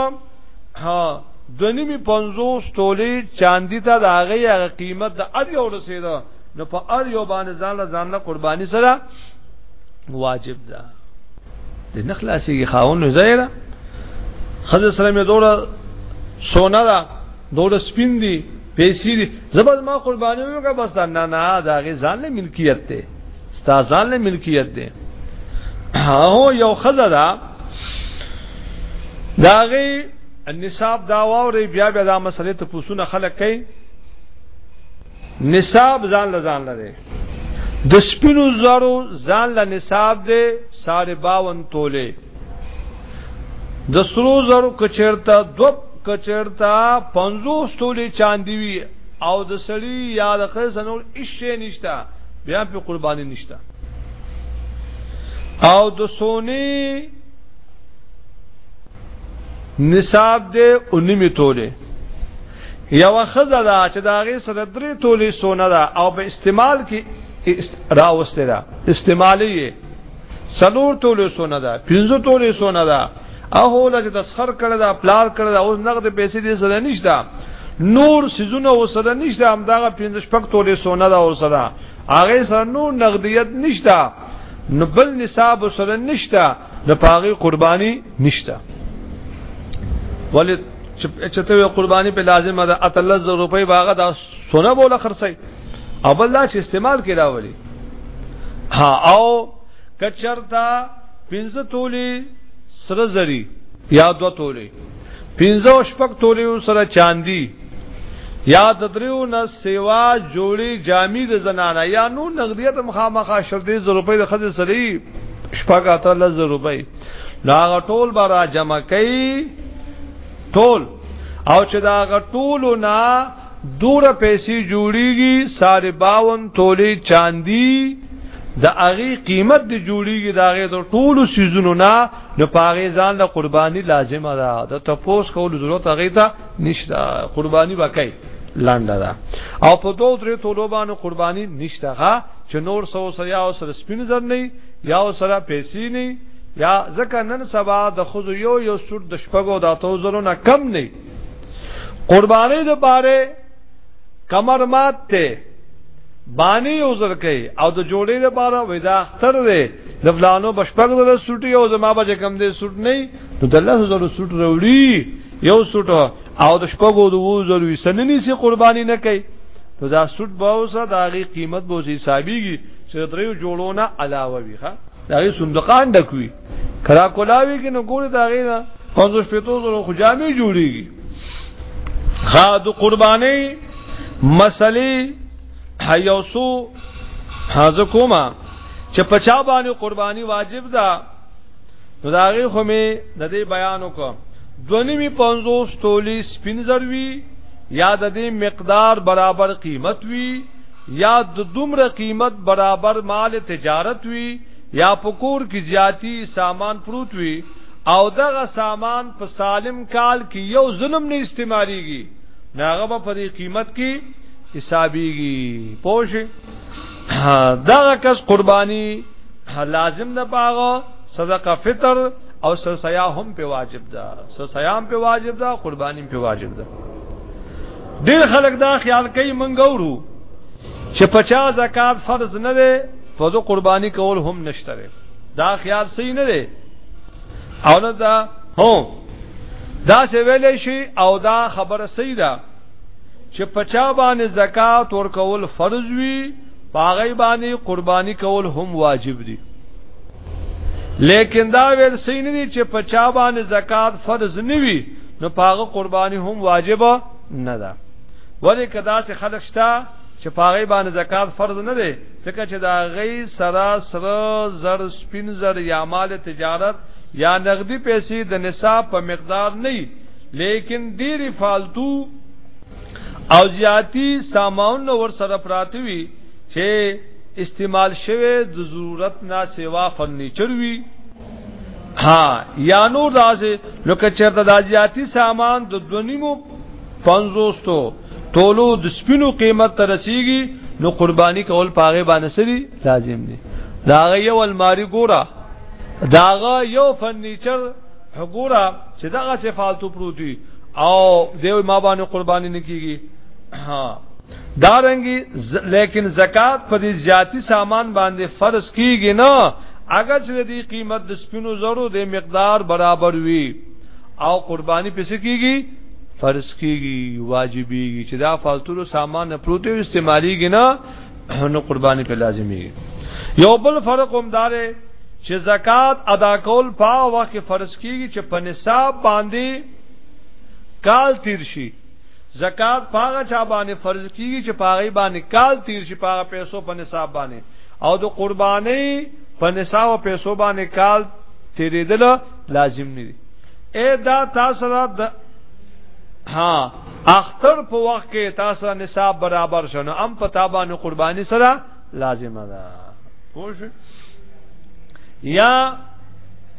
Speaker 1: دنیمی 50 تولې چاندی ته داغه هغه قیمت د ار یو رسیدا نو په ار یو باندې ځان له ځان له قرباني سره واجب ده د نخلاصي خاون زیره خزه سره مې دوره سونا ده دوره سپین دي پیسې دي زبر ما قرباني وکړه بس دا نه نه دا غي ځان له ملکیت ته ستاسو له ملکیت ده هو یو خزه ده دا غي نصاب دا واوري بیا بیا دا مسلې ته پوسونه خلک کوي نصاب ځان لزان لري د سپینو زرو ځان له نصاب دی ساره باون توله د سرو زرو کچرتا دو کچرتا 50 تولې چاندي وي او د سړی یا د خزنور هیڅ نشتا بیا په قرباني نشتا او د سونی نصاب دې اونمي توله یو خزه دا چې دا غي سره درې تولې سونه ده او په استعمال کې راوسته ده استعمالي سلور تولې سونه ده پنځه تولې سونه ده اهو لږ تسخر کړه دا پلار کړه دا اوس نقد پیسې دې سره نشته نور سيزونه وسره نشته هم دا 15 شپک تولې سونه ده وسره هغه سره نور نقدیت نشته نو بل نصاب وسره نشته د پاغي قرباني نشته ولې چې ته قرباني په لازمه ده اتل زر روپۍ باغه دا سونه بوله خرڅي او بل دا چې استعمال کې راولي ها او کچرتا پنځه تولي سره زری یا دو تولي پنځه او شپږ تولي سره چاندي یا د دریو نه سیوا جوړي جامي د زنانه یا نو نغدیت مخامخه شل دې روپۍ د خځه سری شپږ اته لز روپۍ نو هغه ټول به را جمع کوي ټول او چې دا هغه ټولو نه دور پیسې جوړیږي ساري باون تولې چاندي د هغه قیمت دی جوړیږي دا غي د ټولو سيزونو نه د پاغه ځان له قرباني لازمه ده د تپوس کول ضرورت هغه ته نشته قرباني وکړي لاندا دا او په دوه درې تولو باندې قرباني نشته ها چې نور سو سره یا سره سپین زر نه یا سره پیسې نه یا ځکه نن سبا د خود یو یو سور د شپګو د اتو زرو نه کم نه قرباني د باره کمر مات ته بانی یو زر کوي او د جوړې د باره ودا اختر دی د فلانو بشپګ د سټي او زما به کم دی سټ نه نو د الله زره سټ وروړي یو سوټ او د شپږو د وو ضروري سنني سي قرباني نه کوي نو دا سوټ به اوسه دا غي قیمت به اوسه حسابيږي چې دریو جوړونه علاوه وي ها دا غي صندوقان ډکوي کرا کولاوي کې نو ګوره دا غي نه 500 پیتو زره خو جامې جوړيږي خا د قرباني مسلې هيو سو حاضر کوما چې پچا باندې قرباني واجب ده نو دا غي خو می د دې بیان وکړ دونیوی 50 تولی سپینزر وی یا د دې مقدار برابر قیمت وی یا د دومره قیمت برابر مال تجارت وی یا پکور کی زیاتی سامان پروت وی او دغه سامان په سالم کال کې یو ظلم نه استعماليږي ناغه په دې قیمت کې حسابيږي پوه شي دا کس قرباني لازم نه پاغه صدقه فطر او سرسیا هم په واجب ده سرسیا هم په واجب ده قرباني هم په واجب ده ډیر خلک دا خیال کوي منګورو چې 50 زکات فرض نه ده فزو قرباني کول هم نشته دا خیال صحیح نه ده او نه دا هو دا څه ویلې شي او دا خبره صحیح ده چې پچا باندې زکات ورکول فرض وي باغی باندې قرباني کول هم واجب دي لیکن دا ویل صحیح نه دي چې پچا باندې زکات فرض نه وي نو پاغه قرباني هم واجب نه ده ولی کدا چې خلک شته چې پاغه باندې زکات فرض نه دی ځکه چې دا غي سره سره زر سپین زر یا مال تجارت یا نقدی پیسې د نصاب په مقدار نه لیکن ډېری فالتو او زیاتی سامان ور سره پراته وي چې استعمال شوه د ضرورت نه سیوا فرنیچر وی ها یا نور داسې لکه چرته د زیاتی سامان د دونیمو پنځوستو تولو د سپینو قیمت ته رسیږي نو قرباني کول پاغه باندې سری لازم دي دا یو الماری ګوره داغه یو فرنیچر ګوره چې دغه چې فالتو پروتي او دیو ما باندې قرباني نکېږي دارنګي لیکن زکات په دې زیاتی سامان باندې فرض کیږي نه اگر چې دې قیمت د سپینو زرو د مقدار برابر وي او قرباني پس کیږي فرض کیږي واجبېږي چې دا فالتو سامان پروت او استعماليږي نه نو قرباني په لازمي یو بل فرق هم داره چې زکات ادا کول په وخت فرض کیږي چې په نصاب باندې کال تیر شي زکات پاغه چا باندې فرض کیږي چې پاغه باندې کال تیر شي پاغه پیسو په نصاب باندې او د قرباني په نصاب او پیسو باندې کال تیرېدل لازم نه دي اے دا تاسو را د ها اختر په وخت کې تاسو نصاب برابر شونه ام په تابانه قرباني سره لازمه ده پوه یا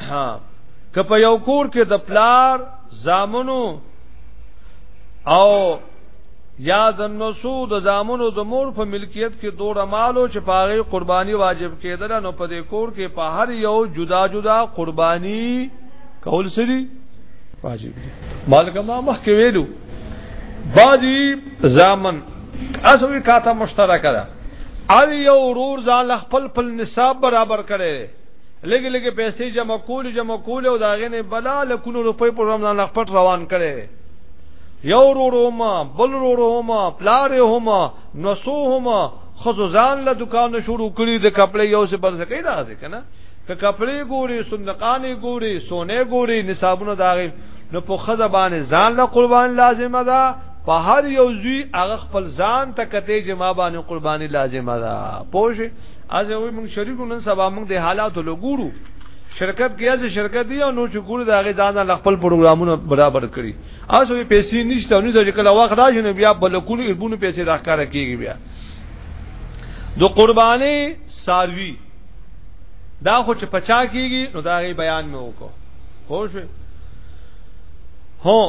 Speaker 1: ها که په یو کور کې د پلار زامنو او یا د نسو د زامنو د مور په ملکیت کې دوه مالو چې پاغي قرباني واجب کېدل نو په دې کور کې په هر یو جدا جدا قرباني کول سری واجب دي مالګه ما مخ کې ویلو باجی زامن اسوي کاته مشترک ده ال یو رور ځان خپل خپل نصاب برابر کړي لګ لګ پیسې جمع کول جمع کول او دا غنه بلا لکونو روپۍ په رمضان لا پټ روان کړي یو ورو ما بل ورو ما پلار هما نسو هما خزو ځان له دکان شروع کړی د کپڑے یو څه بل څه کوي دا ځکه نه که کپڑے ګوري سندقانې ګوري سونه ګوري نصابونه داغي نو په خزه باندې ځان له قربان لازمه ده په هر یو ځوی هغه خپل ځان ته کته جما باندې قرباني لازمه ده پوه از وی مونږ شریکو نن سبا مونږ د حالاتو لګورو شرکت کې از شرکت دی او نو چې ګور دا غي ځان له خپل پروګرامونو برابر کړي اوس وی پیسې نشته نو ځکه کله وخت راشي نو بیا بلکونو ایربونو پیسې راخاره کیږي بیا دو قرباني ساروی دا خو چې پچا کیږي نو دا غي بیان مې وکړو خو شو هو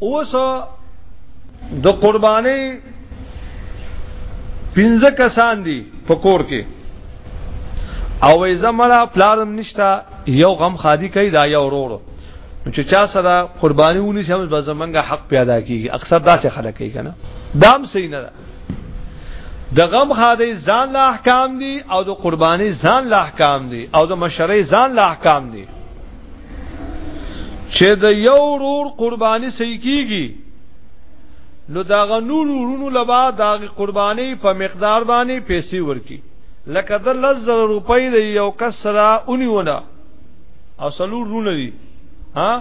Speaker 1: اوس د قرباني پنځه کسان دي په کور کې او وې زمړه پلارم نشتا یو غم خادي کوي دا یو ورور چې چا سره قرباني ونی شمس به زمنګ حق پیدا کیږي اکثر داسې خلک کوي کنه دام صحیح نه ده د غم خادي ځان له احکام دي او د قرباني ځان له احکام دي او د مشرۍ ځان له احکام دي چې د یو ورور قرباني صحیح کیږي نو دا غنور ورونو لبا دا قرباني په مقدار باندې پیسې ورکي لکه د 10000 روپۍ د یو کس سره اونیونه او سلور رونه دي ها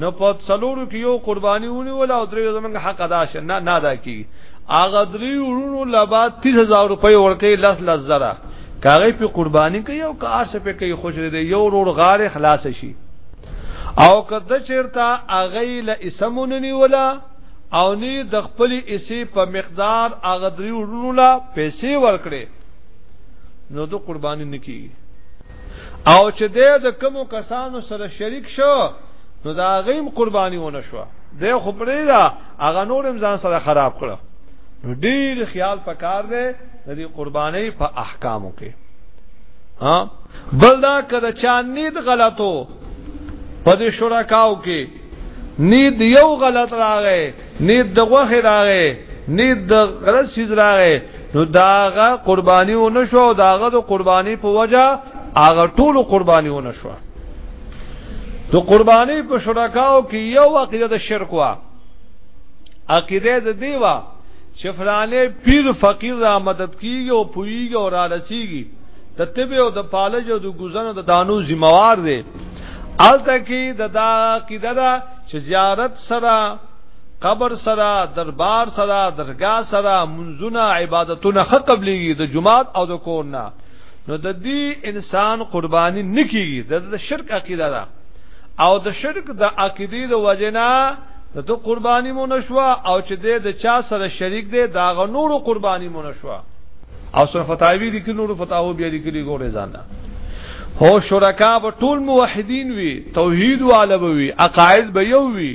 Speaker 1: نو په سلورو کې یو قرباني ونیول او درې زمونږ حق ادا شه نه نه ادا کی اغه درې ورونو لبا 30000 روپۍ ورکې لس لزره کاغی په قربانی کوي او کار څه په کوي خوشره دی یو رور غار خلاص شي او کده چیرته اغه له اسمون نیولا او نی د خپل اسی په مقدار اغه دری ورونو لا پیسې ورکړي نو د قربانی نکی او چې دی د کومو کسانو سره شریک شو نو دا غیم قربانی ونه شو دی خو پرې دا هغه نورم ځان سره خراب کړو نو ډیر خیال پکار دی د دې قرباني په احکامو کې ها بل دا کده چا نید غلطو په دې شرکاو کې نید یو غلط راغی نید د غوخه راغې نید د غلط چیز راغې نو داغه قرباني و نشو او داغه د قرباني په وجه هغه ټول قرباني و نشو د قرباني په شرکاو کې یو عقیده د شرک وا عقیده د دیوا چې فلانه پیر فقیر را مدد کیږي او پویږي او را رسیږي د تبه او د پالج او د ګزن او د دانو ذمہوار دی الته کې د دا عقیده ده چې زیارت سره قبر سره دربار سره درگاه سره منځونه عبادتونه حق قبليږي د جمعات او د کور نه نو د دې انسان قرباني نکېږي د شرک عقیده ده او د شرک د عقیدې د وجنه د تو قرباني مونږ شو او چې د چا سره شریک دی دا غ نورو قرباني مونږ شو او سره فتاوی لیکلی نور فتاوی بیا لیکلی ګورې ځان هو شرکا به ټول موحدین وي توحید والبوي عقاید به یو وي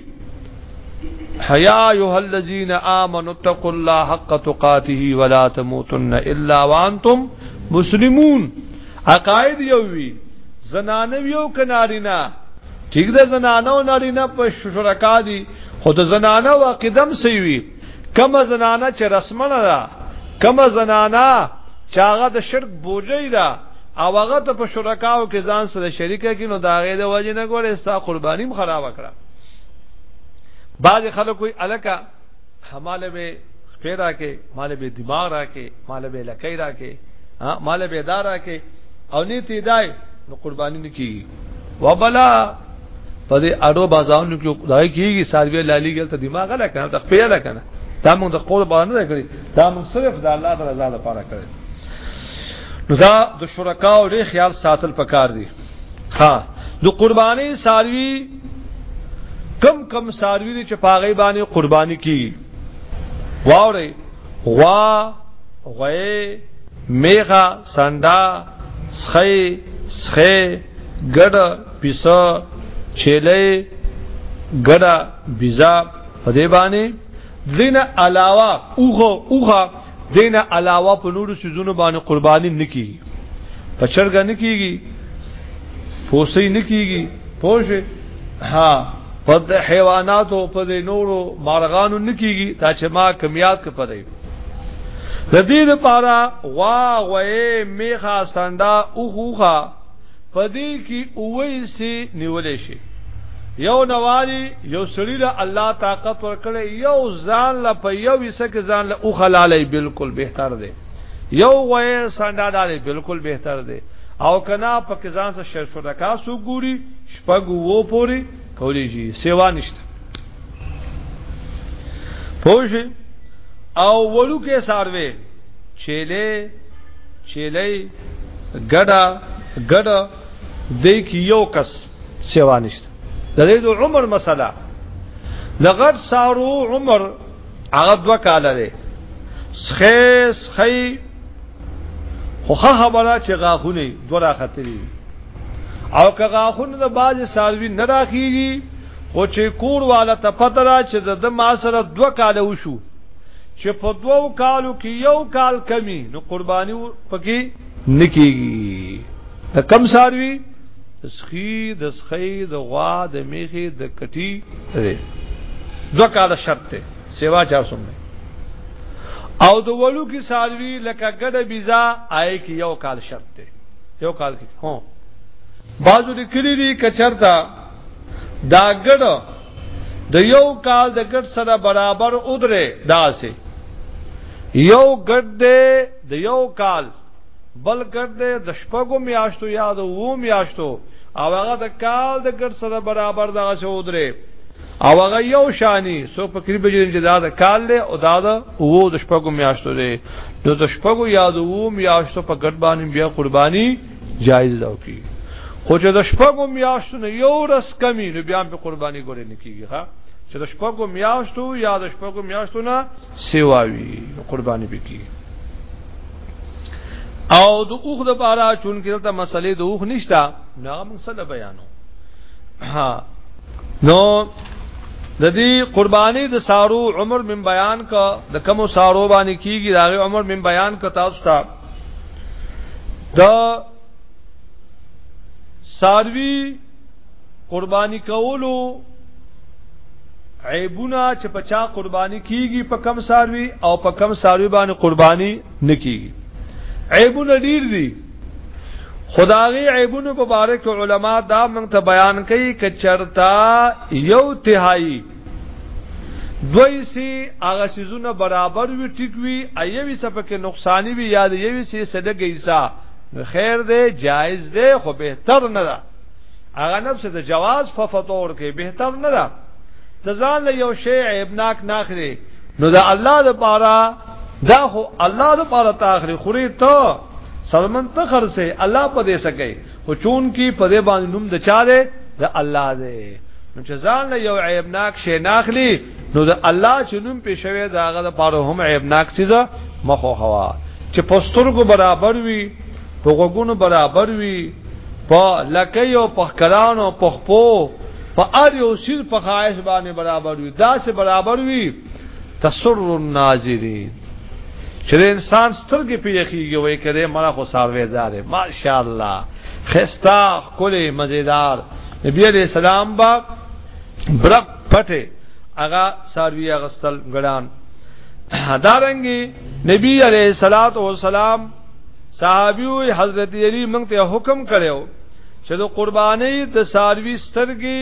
Speaker 1: حیا ایها الذین آمنوا اتقوا الله حق تقاته ولا تموتن الا وانتم مسلمون عقاید یو وی زنانه یو کنارینا ٹھیک ده زنانه او نارینه په شرکا دي خود زنانه او قدم سی وی کما زنانا چې رسمنه ده کما زنانا چې هغه د شرک بوجي ده او هغه ته په شرکاو کې ځان سره شریکه کې نو دا غي د وجه نه ګوره استا قربانیم خراب کړه بعض خلک کوئی الکا حماله به پیرا کې مال به دماغ را کې مال به لکې را کې مال به دارا کې او نیتی دای نو قربانی نه کیږي وبلا په دې اډو بازارونو کې خدای کیږي ساروی لالی ګل ته دماغ لا کنه ته خپل لا کنه دا موږ د قول باندې نه کړی دا موږ صرف د الله د رضا لپاره کړی نو دا د شرکاو لري خیال ساتل پکار دي ها د قرباني ساروی کم کم ساروی دي چې پاغي باندې قرباني کی واوري غوا غوي میغه سندا سخی سخی ګډه پیسا چیلې ګډه بيزا په دې باندې دینه علاوه اوغه اوغه دینه علاوه په نورو سيزونو باندې قرباني نکي په چرګ نه کیږي پوسې نه کیږي پوجي ها په حیواناتو په دې نورو مارغانو نه کیږي دا چې ما کمیات کې پدې د دې لپاره غوا غوې میخه سنډا اوخوخه پدې کې اوې سي نیولې شي یو نوالی یو سړی له الله طاقت ورکړي یو ځان له په یو حصہ کې ځان له او خلالې بالکل بهتر دی یو غوې سندا دالې بالکل بهتر دی او کنا په کې ځان سره شرف رکاسو ګوري شپږ وو پوری کولی شي سیوا نشته پوش او ولو کې ساروي چيله چيله ګډا ګډا د کې یو کس سیوا نشته د دې د عمر مسله لغت سارو عمر هغه دوه کال لري سخیس خی خو خبره چې غاخونه دوه راختري او که غاخونه د باز ساروي نه راخيږي خو چې کور والا ته پته ده چې د ما سره دوه کاله وشو چې په دوو کالو کې یو کال کمی نو قرباني پکې نکېږي د کم ساروي سخی د سخی د غوا د میخي د کټي دی دوه کاله شرط ته سیوا چا سمه او د ولو کې ساروي لکه ګډه بيزا آی کې یو کال شرط ته یو کال کې هو بازو لیکلي دي کچرتا دا ګډ د یو کال د ګډ سره برابر ودره داسې یو ګډ دی د یو کال بل ګډ دی د شپږو میاشتو یا د وو میاشتو او هغه د کال د ګډ سره برابر دغه څه ودره او هغه یو شانی سو په قریب جوړین چې دا د کال له او دا د وو د شپږو میاشتو دی نو د شپږو یا د وو میاشتو په ګډ باندې بیا قرباني جایز ده کی خو چې د شپږو میاشتو نه یو ورځ کمی نو بیا په قرباني ګورې نه کیږي ها چې د شپږو میاشتو یا د شپږو میاشتو نه سیواوي قرباني بکی او د اوخ د بارا چون کې دلته مسلې د اوخ نشتا نه موږ سره بیانو ها نو د دې قرباني د سارو عمر من بیان کا د کمو سارو باندې کیږي دا عمر من بیان کا تاسو ته دا ساروی قربانی کولو عیبونه چې په چا قرباني کیږي په کم ساروي او په کم ساروي باندې قرباني نه کیږي عیبونه ډیر دي خداغي عیبونه مبارک علما دا موږ ته بیان کوي ک چرتا یو تهایی دوی سي هغه سيزونه برابر وي ټیک وي ايوي سپکه نقصان وي یا د یوي سي صدقه حصہ خیر دی جایز دی خو بهتر نه ده هغه نفس د جواز ففتور کې بهتر نه ده تزان له یو شی عیبناک ناخري نو دا الله د پاره دا خو الله د پاره تاخري خوري ته سلمن ته خرسه الله په دې سکے خو چون کې په دې باندې نوم د چا دی د الله دی نو چې ځان له یو عیبناک شی ناخلی نو د الله چې نوم په شوی دا هغه د پاره هم عیبناک چیز مخو هوا چې پسترګو برابر وي په غوګونو برابر وي په لکې او په کلانو په خپو په اړ یو سیر په خواهش باندې برابر وي دا سه برابر وي تسر الناظرین چې انسان سترګې پیخیږي وای کړي مړه خو ساروي دار ماشاءالله خستا کلی مزیدار نبی علیہ السلام با برق پټه اغا ساروی اغستل ګړان دارنګي نبی علیہ الصلات والسلام صحابیو حضرت علی مونږ ته حکم کړو چې د قرباني د ساروی سترګې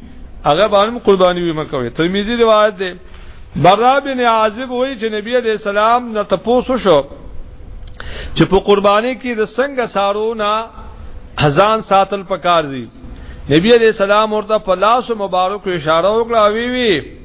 Speaker 1: هغه باندې قرباني وي مکوي ترمذی روایت ده برا بن عازب وایي چې نبی عليه السلام نه تاسو شو چې په قرباني کې د څنګه سارونه هزان ساتل پکار دي نبی عليه السلام ورته په لاس مبارک اشاره وکړه وی وی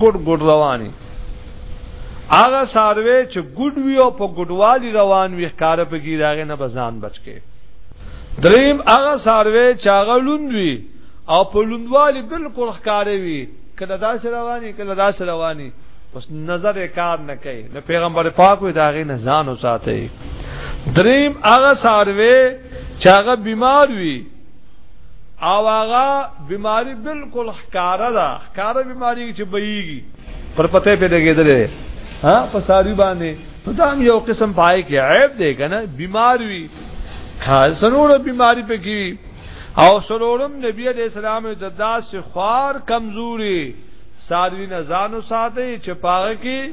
Speaker 1: ګډ ګډ رواني هغه ساروي چې ګډ وي او په ګډوالي روان وي ښکار په ګیراغه نه بزان بچکه دریم هغه ساروي چې هغه لوند وي او په لوندوالي بالکل ښکار وي کله دا سره رواني کله دا سره رواني اوس نظر کار نه کوي نو پیغمبر پاک وي داغه نه ځان وساتي دریم هغه ساروي چې هغه بیمار وي او هغه بیماری بالکل ښکارا ده ښکارا بیماری چې بېږي پر پته په لګېدلې ها په ساری باندې نو دا هم یو قسم پای کې عیب دی کنه بیمار وي سنور بیماری په کې او سرورم نبی علیہ السلام د داس خوار کمزوري ساروی نه ځانو ساتي چې پاغه کې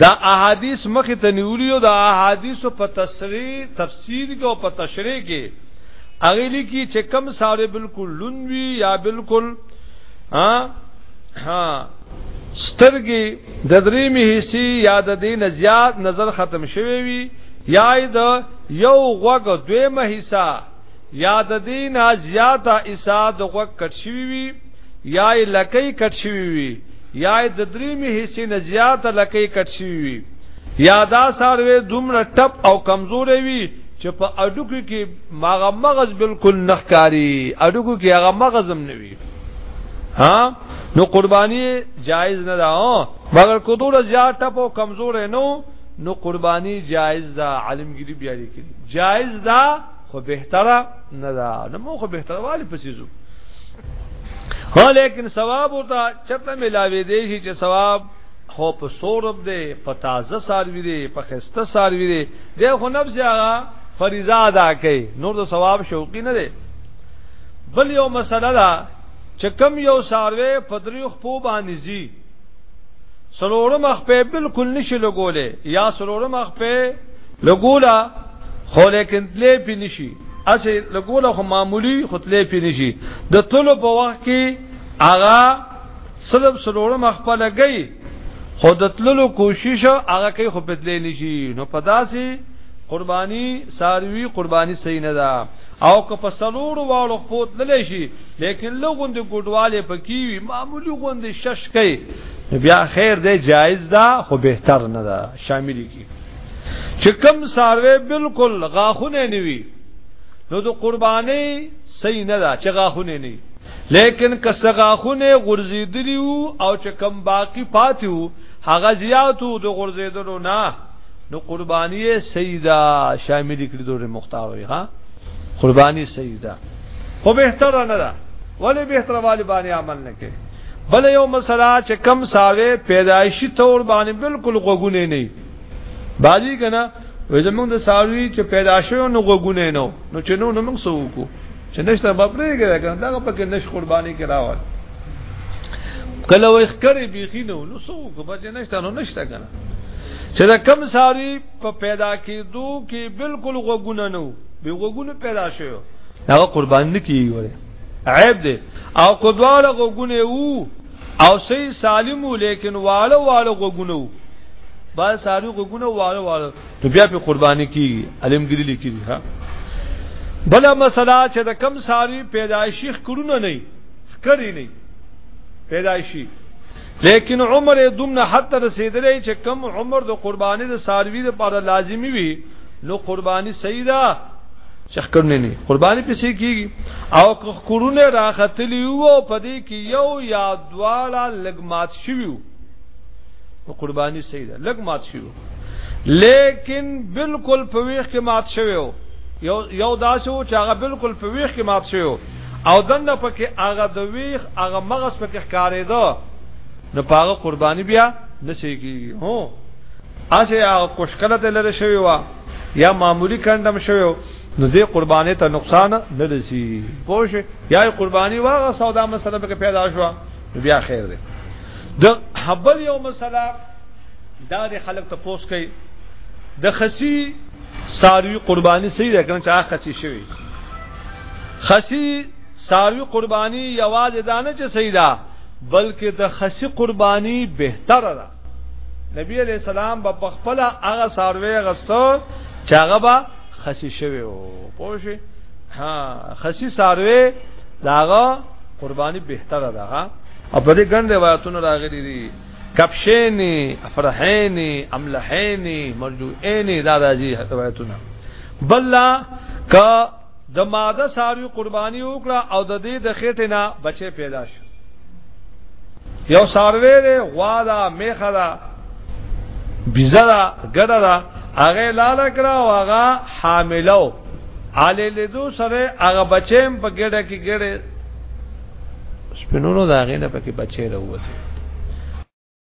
Speaker 1: دا احادیث مخ ته نیولی او دا احادیث په تصریح تفسیر کې او په تشریح کې هغه لیکي چې کم ساره بالکل لونوي یا بالکل ها ها سترګي د درې می حصي یا د دې نزيات نظر ختم شوی وي یا د یو غوګ دویمه حصہ یا د دینا زیاته ایسا د غوږ کټ شوی وي یا لکۍ کټ شوی وي یا د دریمه حصے نه زیاته لکۍ کټ شوی وي یا دا ساروی دومره ټپ او کمزورې وي چې په اډوکو کې ماغه مغز بالکل نخکاری اډوکو کې هغه مغز هم نه وي ها نو قربانی جایز نه ده مګر کو دوره زیات ټپ او کمزورې نو نو قربانی جایز ده عالمگیری بیا لیکلی جایز ده خو بهتره نه ده نو مو خو بهتره والی پسیزو هو لیکن ثواب وتا چته ملاوي دی شي چې ثواب خو په سورب دی په تازه ساروی دی په خسته ساروی دی دی خو نفس هغه فریضه ادا کوي نور د ثواب شوقي نه دی بل یو مسله ده چې کم یو ساروی په دریو خپو باندې زی سلورم اخ په بالکل نشي لګولې یا سلورم اخ په لګولا خو لیکن تلې پی نشي اسی لګوله خو معمولی خو تلې پی نشي د طلب په وخت کې هغه سلب سلوړه مخبل گئی خو د تللو کوشش هغه کوي خو په تلې نشي نو پداسي قرباني ساروي قرباني صحیح نه ده او که په سلوړ واړو پوت للی شي لیکن لغون د ګډواله پکې وي معمولی غون د شش کوي بیا خیر دی جایز ده خو بهتر نه ده شامل کی چې کم ساروی بالکل غاخونه نیوي نو د قرباني صحیح نه ده چې غاخونه نه لیکن که سغاخونه غرزیدلی او چې کم باقی پاتې وو هغه زیاتو د غرزیدلو نه نو قرباني سیدا شامل کړي دوره مختار وي ها قرباني سیدا خو به تر نه ده ولی به تر والی باندې عمل نه کوي بل یو مسله چې کم ساوي پیدایشي تور باندې بالکل غوګونه نه باجی کنه وې زمونږ د ساروي چې پیدا شوی نو غوګونه نو نو چې نو نو موږ سو کو چې نشته بپرې کړه کنه دا پکې نش قرباني کې راوړ کله وې خکرې بيخي نو نو سو کو بچ نشته نو نشته کنه چې دا کم ساری په پیدا کېدو کې بالکل غوګونه نو به غوګونه پیدا شوی دا قربان نه کیږي عیب دی او کدواله غوګونه وو او صحیح سالمو لیکن واړه واړه غوګونه وو با ساری غوګونه واړه واړه نو بیا په قرباني کی علمګری لیکي ها بل مسله چې د کم ساری پیدایشي خکرونه نه کری نه پیدایشي لیکن عمر یې دومره حد ته رسیدلی چې کم عمر د قرباني د ساروی لپاره لازمی وي نو قرباني صحیح ده چې خکرونه نه قرباني پسې کیږي او خکرونه راختلی وو په دې کې یو یا دواړه لګمات شویو نو قرباني صحیح ده لګمات شویو لیکن بالکل په ویخ کې مات شویو یو یو داسو چې هغه بالکل په ویخ کې مات شویو او دنه پکې هغه د ویخ هغه مغز پکې ښکارېده نو پاغه قرباني بیا نشي کیږي هو اشه هغه کوشکله ته لره شوی وا یا معمولی کندم شوی نو دې قرباني ته نقصان نه رسی پوه یا قرباني واغه سودا مسله پکې پیدا شو بیا خیر دی د حبل یو مسله دا د خلک ته پوس کوي د خسی ساروی قرباني صحیح ده کنه چې هغه خسی شوی خسی ساروی قربانی یوازې دانه چې سیدا بلکې د خسی قربانی بهتره ده نبی علیہ السلام با پخپل هغه ساروی غستو چې هغه با خسی شوی وو پوه ها خسی ساروی داغه قربانی بهتره ده ها او په دې ګڼ روایتونو راغلي دي کپشینی افرحینی املحینی مرجوعینی دا راځي روایتونه بل ک د ماده ساروی قرباني وکړه او د دې د خېټه نه بچي پیدا شو یو ساروی دی غوا دا میخه دا بیزه دا ګډه دا هغه لاله کړه او هغه حاملو علی لیدو سره هغه بچیم په ګډه کې ګډه سپینونو دا غینه پکې بچي راوځي